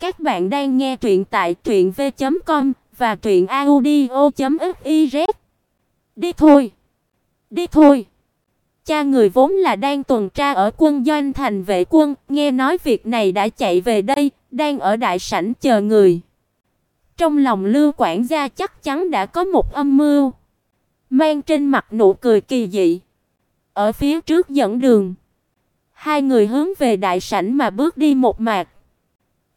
Các bạn đang nghe truyện tại truyệnv.com và truyệnaudio.fiz. Đi thôi. Đi thôi. Cha người vốn là đang tuần tra ở quân doanh thành vệ quân, nghe nói việc này đã chạy về đây, đang ở đại sảnh chờ người. Trong lòng Lưu quản gia chắc chắn đã có một âm mưu, mang trên mặt nụ cười kỳ dị. Ở phía trước dẫn đường, hai người hướng về đại sảnh mà bước đi một mạch.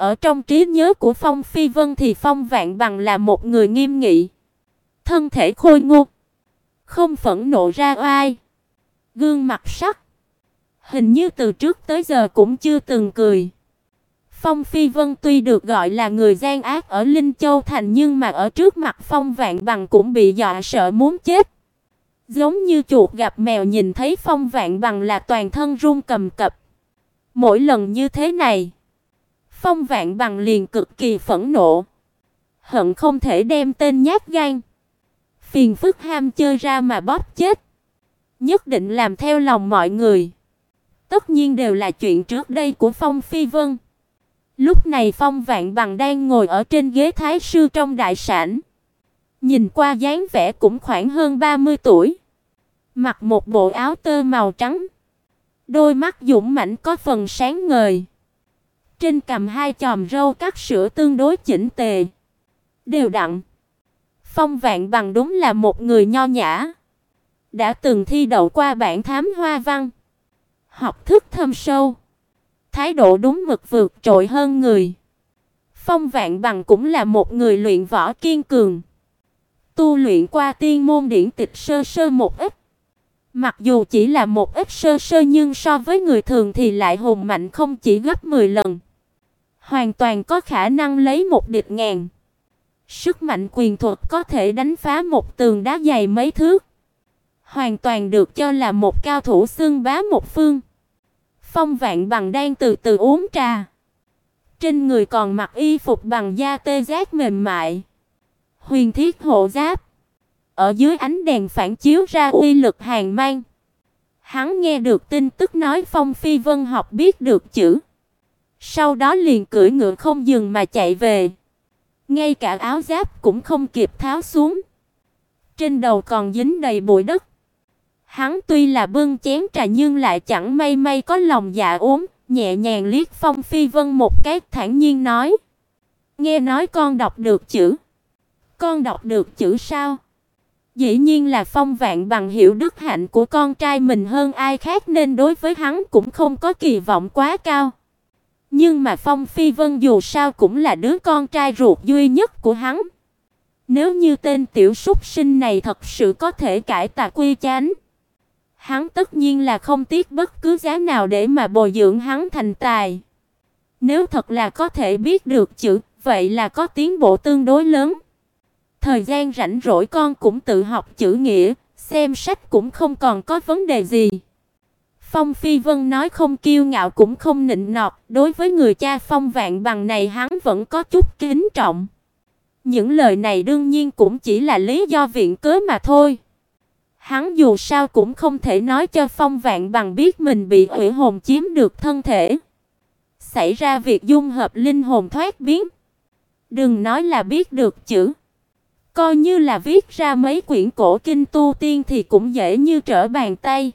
Ở trong trí nhớ của Phong Phi Vân thì Phong Vạn Bằng là một người nghiêm nghị, thân thể khôi ngô, không phẫn nộ ra oai, gương mặt sắc, hình như từ trước tới giờ cũng chưa từng cười. Phong Phi Vân tuy được gọi là người gian ác ở Linh Châu thành nhưng mà ở trước mặt Phong Vạn Bằng cũng bị dọa sợ muốn chết. Giống như chuột gặp mèo nhìn thấy Phong Vạn Bằng là toàn thân run cầm cập. Mỗi lần như thế này, Phong Vạn Bằng liền cực kỳ phẫn nộ, hận không thể đem tên nhát gan, phiền phức ham chơi ra mà bóp chết. Nhất định làm theo lòng mọi người. Tất nhiên đều là chuyện trước đây của Phong Phi Vân. Lúc này Phong Vạn Bằng đang ngồi ở trên ghế thái sư trong đại sảnh. Nhìn qua dáng vẻ cũng khoảng hơn 30 tuổi. Mặc một bộ áo tơ màu trắng. Đôi mắt dũng mãnh có phần sáng ngời. Trên cằm hai chòm râu cắt sữa tương đối chỉnh tề, đều đặn. Phong Vạn Bằng đúng là một người nho nhã, đã từng thi đậu qua bảng thám hoa văn, học thức thâm sâu, thái độ đúng mực vượt trội hơn người. Phong Vạn Bằng cũng là một người luyện võ kiên cường, tu luyện qua tiên môn điển tịch sơ sơ một ít. Mặc dù chỉ là một ít sơ sơ nhưng so với người thường thì lại hùng mạnh không chỉ gấp 10 lần hoàn toàn có khả năng lấy một địch ngàn. Sức mạnh quyền thuật có thể đánh phá một tường đá dày mấy thước, hoàn toàn được cho là một cao thủ xương bá một phương. Phong Vạn Bằng đang từ từ uống trà. Trên người còn mặc y phục bằng da tê giác mềm mại, huyền thiết hộ giáp. Ở dưới ánh đèn phản chiếu ra uy lực hàng mang. Hắn nghe được tin tức nói Phong Phi Vân học biết được chữ sau đó liền cưỡi ngựa không dừng mà chạy về. Ngay cả áo giáp cũng không kịp tháo xuống. Trên đầu còn dính đầy bụi đất. Hắn tuy là bưng chén trà nhưng lại chẳng may may có lòng dạ uống, nhẹ nhàng liếc Phong Phi Vân một cái, thản nhiên nói: "Nghe nói con đọc được chữ." "Con đọc được chữ sao?" Dĩ nhiên là Phong Vạn bằng hiểu đức hạnh của con trai mình hơn ai khác nên đối với hắn cũng không có kỳ vọng quá cao. Nhưng mà Phong Phi Vân dù sao cũng là đứa con trai ruột duy nhất của hắn. Nếu như tên tiểu súc sinh này thật sự có thể cải tà quy chánh, hắn tất nhiên là không tiếc bất cứ giá nào để mà bồi dưỡng hắn thành tài. Nếu thật là có thể biết được chữ, vậy là có tiến bộ tương đối lớn. Thời gian rảnh rỗi con cũng tự học chữ nghĩa, xem sách cũng không còn có vấn đề gì. Phong Phi Vân nói không kiêu ngạo cũng không nịnh nọt, đối với người cha Phong Vạn Bằng này hắn vẫn có chút kính trọng. Những lời này đương nhiên cũng chỉ là lý do viện cớ mà thôi. Hắn dù sao cũng không thể nói cho Phong Vạn Bằng biết mình bị hủy hồn chiếm được thân thể. Xảy ra việc dung hợp linh hồn thoát biến. Đừng nói là biết được chữ. Coi như là viết ra mấy quyển cổ kinh tu tiên thì cũng dễ như trở bàn tay.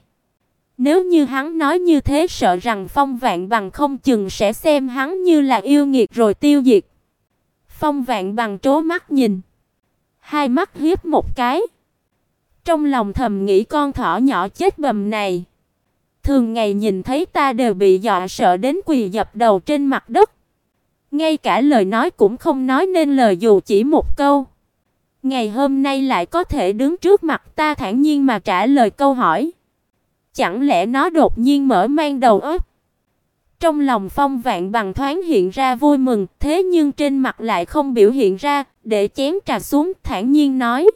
Nếu như hắn nói như thế sợ rằng Phong Vạn Bằng không chừng sẽ xem hắn như là yêu nghiệt rồi tiêu diệt. Phong Vạn Bằng trố mắt nhìn, hai mắt hiếp một cái. Trong lòng thầm nghĩ con thỏ nhỏ chết bầm này, thường ngày nhìn thấy ta đều bị dọa sợ đến quỳ dập đầu trên mặt đất. Ngay cả lời nói cũng không nói nên lời dù chỉ một câu. Ngày hôm nay lại có thể đứng trước mặt ta thản nhiên mà trả lời câu hỏi. Chẳng lẽ nó đột nhiên mở mang đầu óc? Trong lòng Phong Vạn Bằng thoáng hiện ra vui mừng, thế nhưng trên mặt lại không biểu hiện ra, để chén trà xuống, thản nhiên nói: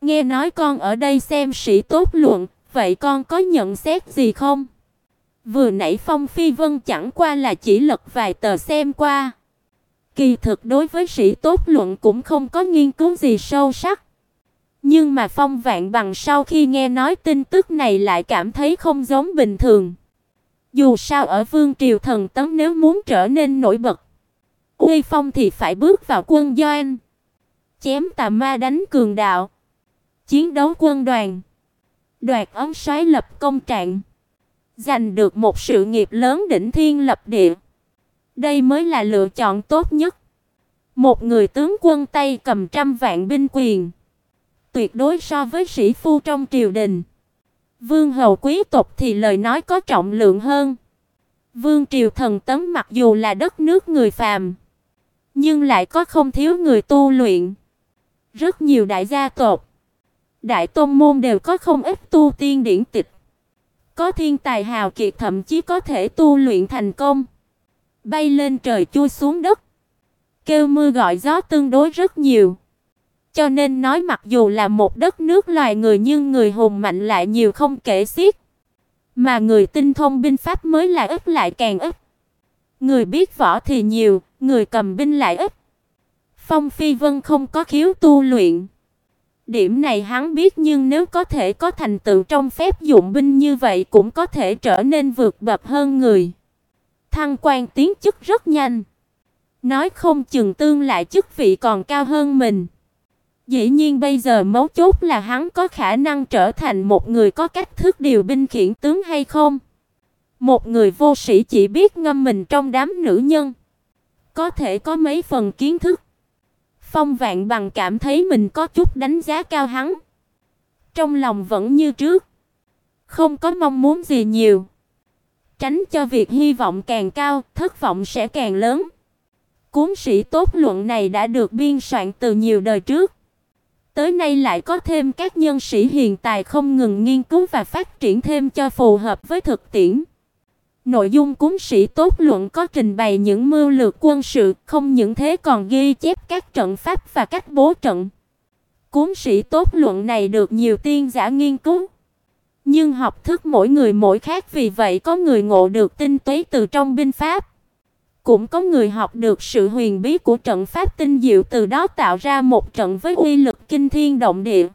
"Nghe nói con ở đây xem sĩ tốt luận, vậy con có nhận xét gì không?" Vừa nãy Phong Phi Vân chẳng qua là chỉ lật vài tờ xem qua. Kỳ thực đối với sĩ tốt luận cũng không có nghiên cứu gì sâu sắc. Nhưng mà Phong Vạn Bằng sau khi nghe nói tin tức này lại cảm thấy không giống bình thường. Dù sao ở Vương triều thần tấm nếu muốn trở nên nổi bật, Uy phong thì phải bước vào quân doanh. Chém tà ma đánh cường đạo. Chiến đấu quân đoàn. Đoạt ấm xoáy lập công trạng. Giành được một sự nghiệp lớn đỉnh thiên lập địa. Đây mới là lựa chọn tốt nhất. Một người tướng quân tay cầm trăm vạn binh quyền, tuyệt đối so với sĩ phu trong triều đình. Vương hầu quý tộc thì lời nói có trọng lượng hơn. Vương triều thần tấm mặc dù là đất nước người phàm, nhưng lại có không thiếu người tu luyện. Rất nhiều đại gia tộc, đại tôn môn đều có không ít tu tiên điển tịch. Có thiên tài hào kiệt thậm chí có thể tu luyện thành công, bay lên trời chui xuống đất. Kêu mưa gọi gió tương đối rất nhiều. Cho nên nói mặc dù là một đất nước loài người nhưng người hùng mạnh lại nhiều không kể xiết. Mà người tinh thông binh pháp mới là ít lại càng ít. Người biết võ thì nhiều, người cầm binh lại ít. Phong Phi Vân không có khiếu tu luyện. Điểm này hắn biết nhưng nếu có thể có thành tựu trong phép dụng binh như vậy cũng có thể trở nên vượt bậc hơn người. Thăng quan tiến chức rất nhanh. Nói không chừng tương lại chức vị còn cao hơn mình. Dĩ nhiên bây giờ mấu chốt là hắn có khả năng trở thành một người có cách thức điều binh khiển tướng hay không. Một người vô sĩ chỉ biết ngâm mình trong đám nữ nhân, có thể có mấy phần kiến thức. Phong Vạn Bằng cảm thấy mình có chút đánh giá cao hắn. Trong lòng vẫn như trước, không có mong muốn gì nhiều. Tránh cho việc hy vọng càng cao, thất vọng sẽ càng lớn. Cuốn sĩ tốt luận này đã được biên soạn từ nhiều đời trước. Tới nay lại có thêm các nhân sĩ hiền tài không ngừng nghiên cứu và phát triển thêm cho phù hợp với thực tiễn. Nội dung cuốn sĩ tốt luận có trình bày những mưu lược quân sự, không những thế còn ghi chép các trận pháp và cách bố trận. Cuốn sĩ tốt luận này được nhiều tiên giả nghiên cứu, nhưng học thức mỗi người mỗi khác vì vậy có người ngộ được tinh túy từ trong binh pháp cũng có người học được sự huyền bí của trận pháp tinh diệu từ đó tạo ra một trận với uy lực kinh thiên động địa.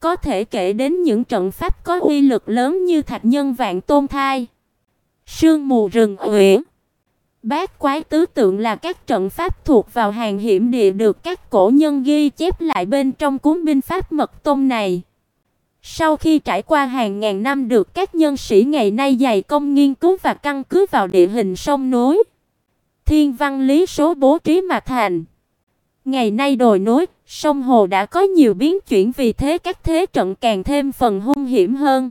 Có thể kể đến những trận pháp có uy lực lớn như Thạch Nhân Vạn Tôn Thai, Sương mù rừng uyển, Bát Quái tứ tượng là các trận pháp thuộc vào hàng hiểm địa được các cổ nhân ghi chép lại bên trong cuốn binh pháp mật tôn này. Sau khi trải qua hàng ngàn năm được các nhân sĩ ngày nay dày công nghiên cứu và căn cứ vào địa hình sông núi, thiên văn lý số bố trí mà thành. Ngày nay đồi núi, sông hồ đã có nhiều biến chuyển vì thế các thế trận càng thêm phần hung hiểm hơn.